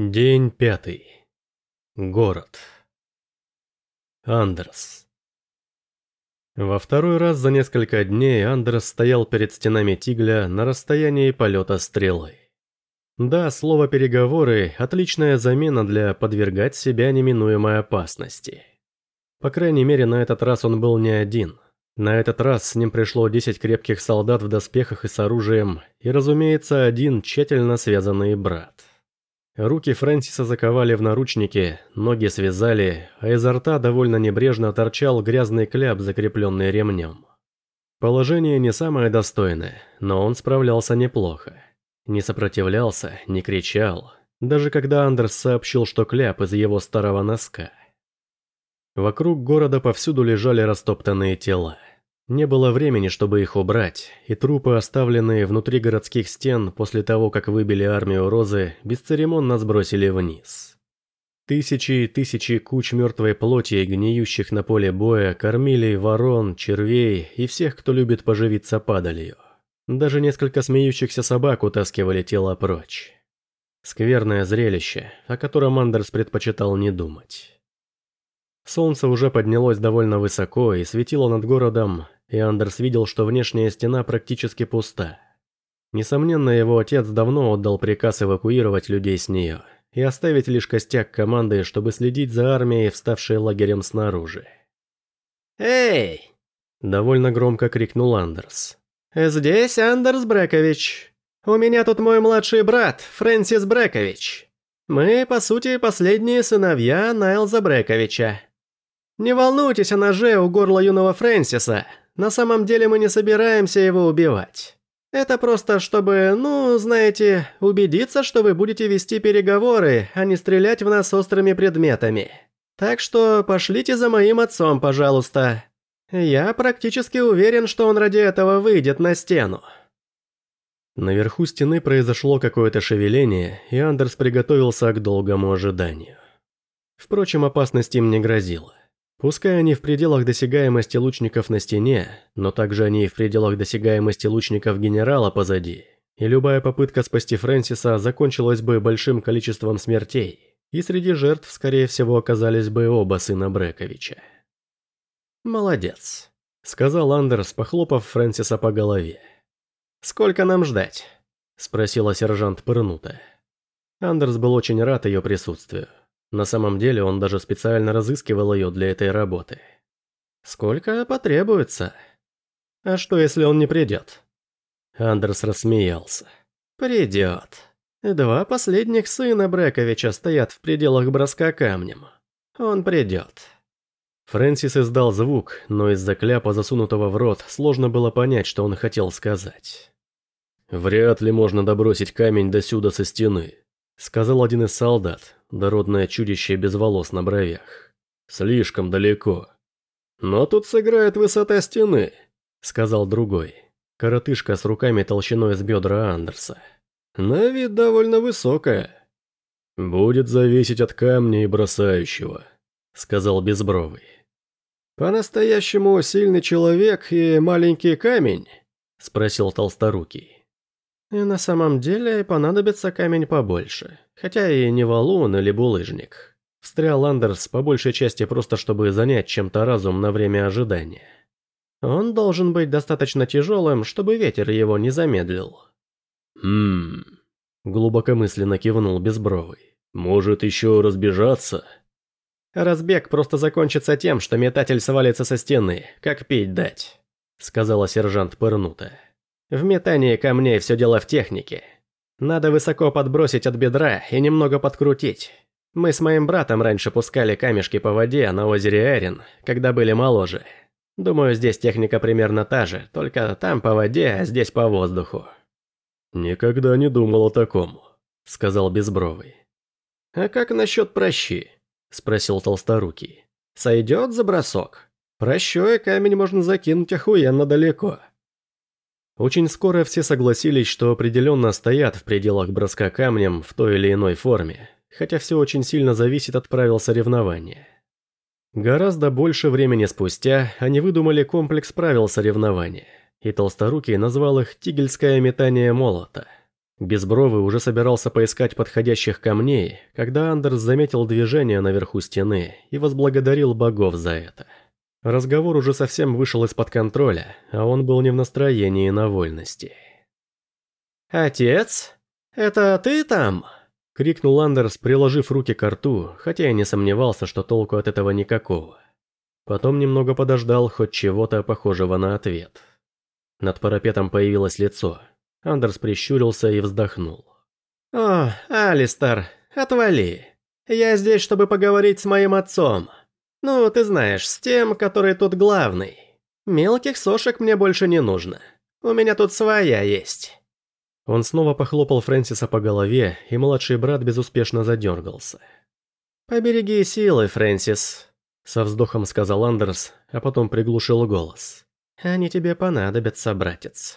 День пятый. Город. Андерс. Во второй раз за несколько дней Андерс стоял перед стенами Тигля на расстоянии полета стрелы. Да, слово «переговоры» – отличная замена для подвергать себя неминуемой опасности. По крайней мере, на этот раз он был не один. На этот раз с ним пришло 10 крепких солдат в доспехах и с оружием, и, разумеется, один тщательно связанный брат. Руки Фрэнсиса заковали в наручники, ноги связали, а изо рта довольно небрежно торчал грязный кляп, закрепленный ремнем. Положение не самое достойное, но он справлялся неплохо. Не сопротивлялся, не кричал, даже когда Андерс сообщил, что кляп из его старого носка. Вокруг города повсюду лежали растоптанные тела. Не было времени, чтобы их убрать, и трупы, оставленные внутри городских стен после того, как выбили армию Розы, бесцеремонно сбросили вниз. Тысячи и тысячи куч мертвой плоти, гниющих на поле боя, кормили ворон, червей и всех, кто любит поживиться падалью. Даже несколько смеющихся собак утаскивали тело прочь. Скверное зрелище, о котором Андерс предпочитал не думать. Солнце уже поднялось довольно высоко и светило над городом, и Андерс видел, что внешняя стена практически пуста. Несомненно, его отец давно отдал приказ эвакуировать людей с нее и оставить лишь костяк команды, чтобы следить за армией, вставшей лагерем снаружи. «Эй!» – довольно громко крикнул Андерс. «Здесь Андерс Брекович. У меня тут мой младший брат, Фрэнсис Брекович. Мы, по сути, последние сыновья Найлза Брековича. Не волнуйтесь о ноже у горла юного Фрэнсиса, на самом деле мы не собираемся его убивать. Это просто чтобы, ну, знаете, убедиться, что вы будете вести переговоры, а не стрелять в нас острыми предметами. Так что пошлите за моим отцом, пожалуйста. Я практически уверен, что он ради этого выйдет на стену». Наверху стены произошло какое-то шевеление, и Андерс приготовился к долгому ожиданию. Впрочем, опасность им не грозила. Пускай они в пределах досягаемости лучников на стене, но также они и в пределах досягаемости лучников генерала позади. И любая попытка спасти Фрэнсиса закончилась бы большим количеством смертей, и среди жертв, скорее всего, оказались бы оба сына Брековича. «Молодец», — сказал Андерс, похлопав Фрэнсиса по голове. «Сколько нам ждать?» — спросила сержант Пырнута. Андерс был очень рад ее присутствию. На самом деле он даже специально разыскивал ее для этой работы. «Сколько потребуется?» «А что, если он не придет?» Андерс рассмеялся. «Придет. Два последних сына Брековича стоят в пределах броска камнем. Он придет». Фрэнсис издал звук, но из-за кляпа, засунутого в рот, сложно было понять, что он хотел сказать. «Вряд ли можно добросить камень до сюда со стены», — сказал один из солдат, дородное чудище без волос на бровях. «Слишком далеко». «Но тут сыграет высота стены», — сказал другой. Коротышка с руками толщиной с бедра Андерса. «На вид довольно высокая». «Будет зависеть от камня и бросающего», — сказал Безбровый. «По-настоящему сильный человек и маленький камень?» — спросил Толсторукий. И на самом деле понадобится камень побольше, хотя и не валун или булыжник. Встрял Андерс по большей части просто чтобы занять чем-то разум на время ожидания. Он должен быть достаточно тяжелым, чтобы ветер его не замедлил. «Хм...» – глубокомысленно кивнул Безбровый. «Может еще разбежаться?» «Разбег просто закончится тем, что метатель свалится со стены, как пить дать», – сказала сержант Пырнута. В метании камней все дело в технике. Надо высоко подбросить от бедра и немного подкрутить. Мы с моим братом раньше пускали камешки по воде на озере Эрин, когда были моложе. Думаю, здесь техника примерно та же, только там по воде, а здесь по воздуху. «Никогда не думал о таком», — сказал Безбровый. «А как насчет прощи?» — спросил Толсторукий. «Сойдет за бросок? Прощой камень можно закинуть охуенно далеко». Очень скоро все согласились, что определенно стоят в пределах броска камнем в той или иной форме, хотя все очень сильно зависит от правил соревнования. Гораздо больше времени спустя они выдумали комплекс правил соревнования, и Толсторукий назвал их «Тигельское метание молота». Безбровый уже собирался поискать подходящих камней, когда Андерс заметил движение наверху стены и возблагодарил богов за это. Разговор уже совсем вышел из-под контроля, а он был не в настроении на вольности. «Отец? Это ты там?» — крикнул Андерс, приложив руки к рту, хотя и не сомневался, что толку от этого никакого. Потом немного подождал хоть чего-то похожего на ответ. Над парапетом появилось лицо. Андерс прищурился и вздохнул. «О, Алистер, отвали. Я здесь, чтобы поговорить с моим отцом. Ну, ты знаешь, с тем, который тут главный. Мелких сошек мне больше не нужно. У меня тут своя есть». Он снова похлопал Фрэнсиса по голове, и младший брат безуспешно задергался. «Побереги силы, Фрэнсис», — со вздохом сказал Андерс, а потом приглушил голос. «Они тебе понадобятся, братец».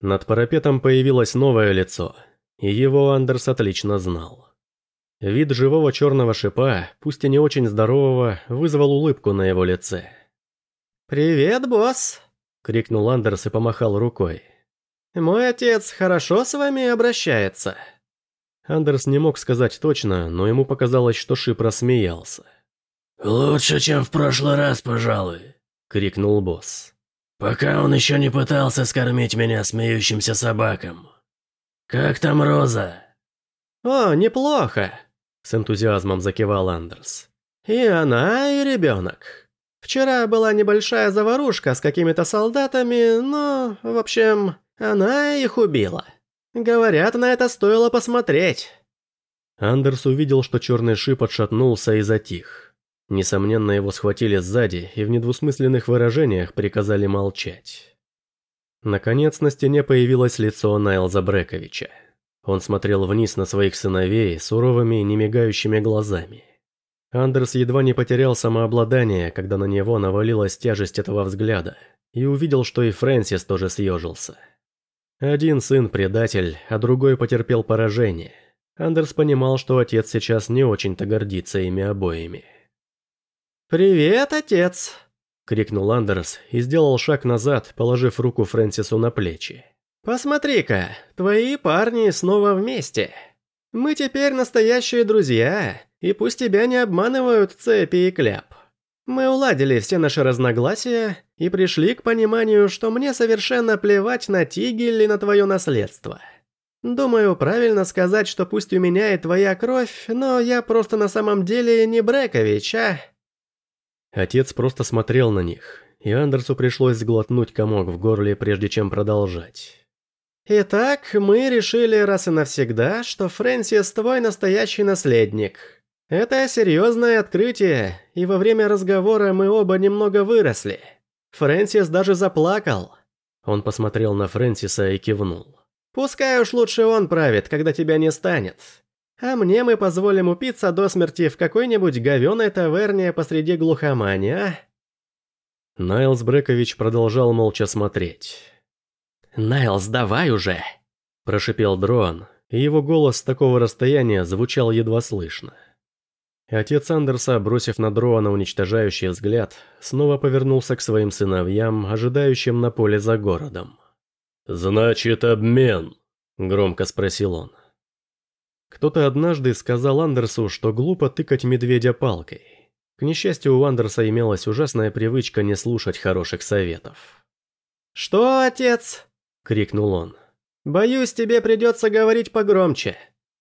Над парапетом появилось новое лицо, и его Андерс отлично знал. Вид живого черного шипа, пусть и не очень здорового, вызвал улыбку на его лице. «Привет, босс!» — крикнул Андерс и помахал рукой. «Мой отец хорошо с вами обращается?» Андерс не мог сказать точно, но ему показалось, что Шип рассмеялся. «Лучше, чем в прошлый раз, пожалуй», — крикнул босс. Пока он еще не пытался скормить меня смеющимся собакам. Как там Роза? О, неплохо, с энтузиазмом закивал Андерс. И она, и ребенок. Вчера была небольшая заварушка с какими-то солдатами, но, в общем, она их убила. Говорят, на это стоило посмотреть. Андерс увидел, что черный шип отшатнулся и затих. Несомненно, его схватили сзади и в недвусмысленных выражениях приказали молчать. Наконец на стене появилось лицо Найлза Брековича. Он смотрел вниз на своих сыновей суровыми, немигающими глазами. Андерс едва не потерял самообладание, когда на него навалилась тяжесть этого взгляда, и увидел, что и Фрэнсис тоже съежился. Один сын предатель, а другой потерпел поражение. Андерс понимал, что отец сейчас не очень-то гордится ими обоими. «Привет, отец!» — крикнул Андерс и сделал шаг назад, положив руку Фрэнсису на плечи. «Посмотри-ка, твои парни снова вместе. Мы теперь настоящие друзья, и пусть тебя не обманывают цепи и кляп. Мы уладили все наши разногласия и пришли к пониманию, что мне совершенно плевать на Тигель и на твое наследство. Думаю, правильно сказать, что пусть у меня и твоя кровь, но я просто на самом деле не Брекович, а...» Отец просто смотрел на них, и Андерсу пришлось сглотнуть комок в горле, прежде чем продолжать. «Итак, мы решили раз и навсегда, что Фрэнсис твой настоящий наследник. Это серьезное открытие, и во время разговора мы оба немного выросли. Фрэнсис даже заплакал». Он посмотрел на Фрэнсиса и кивнул. «Пускай уж лучше он правит, когда тебя не станет. А мне мы позволим упиться до смерти в какой-нибудь говёной таверне посреди глухомани, а?» Найлс Брекович продолжал молча смотреть. «Найлс, давай уже!» – прошипел дрон, и его голос с такого расстояния звучал едва слышно. Отец Андерса, бросив на Дроана уничтожающий взгляд, снова повернулся к своим сыновьям, ожидающим на поле за городом. «Значит, обмен?» – громко спросил он. Кто-то однажды сказал Андерсу, что глупо тыкать медведя палкой. К несчастью, у Андерса имелась ужасная привычка не слушать хороших советов. «Что, отец?» – крикнул он. «Боюсь, тебе придется говорить погромче.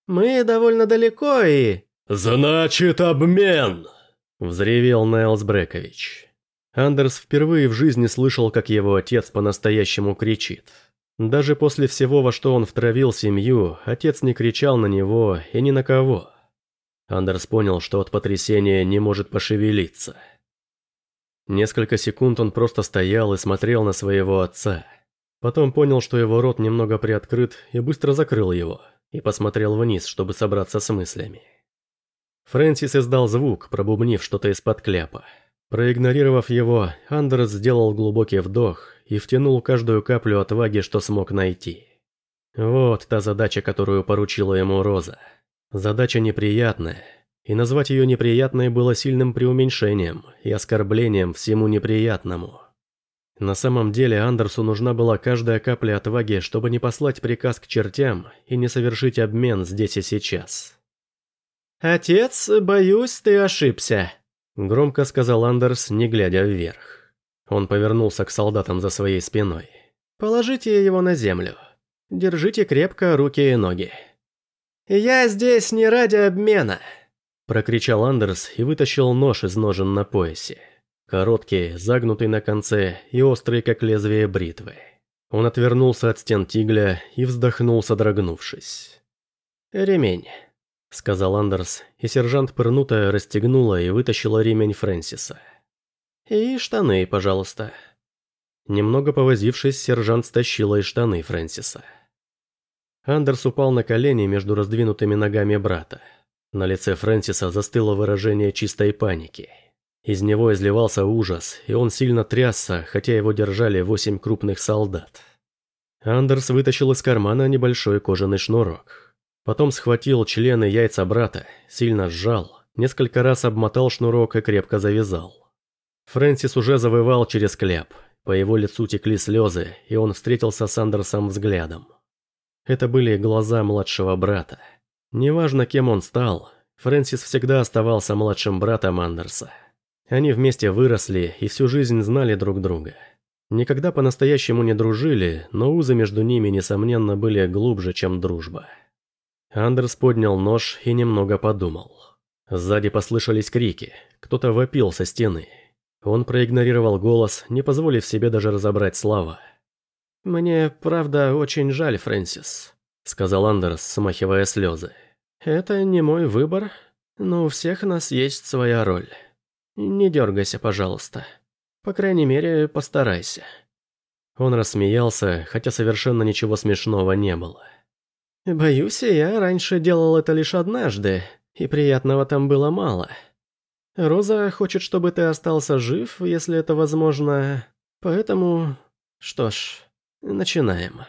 Мы довольно далеко и...» «Значит, обмен!» – взревел Найлс Брекович. Андерс впервые в жизни слышал, как его отец по-настоящему кричит. Даже после всего, во что он втравил семью, отец не кричал на него и ни на кого. Андерс понял, что от потрясения не может пошевелиться. Несколько секунд он просто стоял и смотрел на своего отца. Потом понял, что его рот немного приоткрыт, и быстро закрыл его, и посмотрел вниз, чтобы собраться с мыслями. Фрэнсис издал звук, пробубнив что-то из-под кляпа. Проигнорировав его, Андерс сделал глубокий вдох и втянул каждую каплю отваги, что смог найти. Вот та задача, которую поручила ему Роза. Задача неприятная, и назвать ее неприятной было сильным преуменьшением и оскорблением всему неприятному. На самом деле Андерсу нужна была каждая капля отваги, чтобы не послать приказ к чертям и не совершить обмен здесь и сейчас. «Отец, боюсь, ты ошибся», — громко сказал Андерс, не глядя вверх. Он повернулся к солдатам за своей спиной. «Положите его на землю. Держите крепко руки и ноги». «Я здесь не ради обмена», — прокричал Андерс и вытащил нож из ножен на поясе. Короткий, загнутый на конце и острый, как лезвие бритвы. Он отвернулся от стен тигля и вздохнул, содрогнувшись. «Ремень», — сказал Андерс, и сержант Пырнута расстегнула и вытащила ремень Фрэнсиса. «И штаны, пожалуйста». Немного повозившись, сержант стащила и штаны Фрэнсиса. Андерс упал на колени между раздвинутыми ногами брата. На лице Фрэнсиса застыло выражение чистой паники – из него изливался ужас, и он сильно трясся, хотя его держали восемь крупных солдат. Андерс вытащил из кармана небольшой кожаный шнурок. Потом схватил члены яйца брата, сильно сжал, несколько раз обмотал шнурок и крепко завязал. Фрэнсис уже завывал через кляп, по его лицу текли слезы, и он встретился с Андерсом взглядом. Это были глаза младшего брата. Неважно, кем он стал, Фрэнсис всегда оставался младшим братом Андерса. Они вместе выросли и всю жизнь знали друг друга. Никогда по-настоящему не дружили, но узы между ними, несомненно, были глубже, чем дружба. Андерс поднял нож и немного подумал. Сзади послышались крики, кто-то вопил со стены. Он проигнорировал голос, не позволив себе даже разобрать слова. «Мне, правда, очень жаль, Фрэнсис», — сказал Андерс, смахивая слезы. «Это не мой выбор, но у всех нас есть своя роль». Не дергайся, пожалуйста. По крайней мере, постарайся». Он рассмеялся, хотя совершенно ничего смешного не было. «Боюсь, я раньше делал это лишь однажды, и приятного там было мало. Роза хочет, чтобы ты остался жив, если это возможно, поэтому... Что ж, начинаем».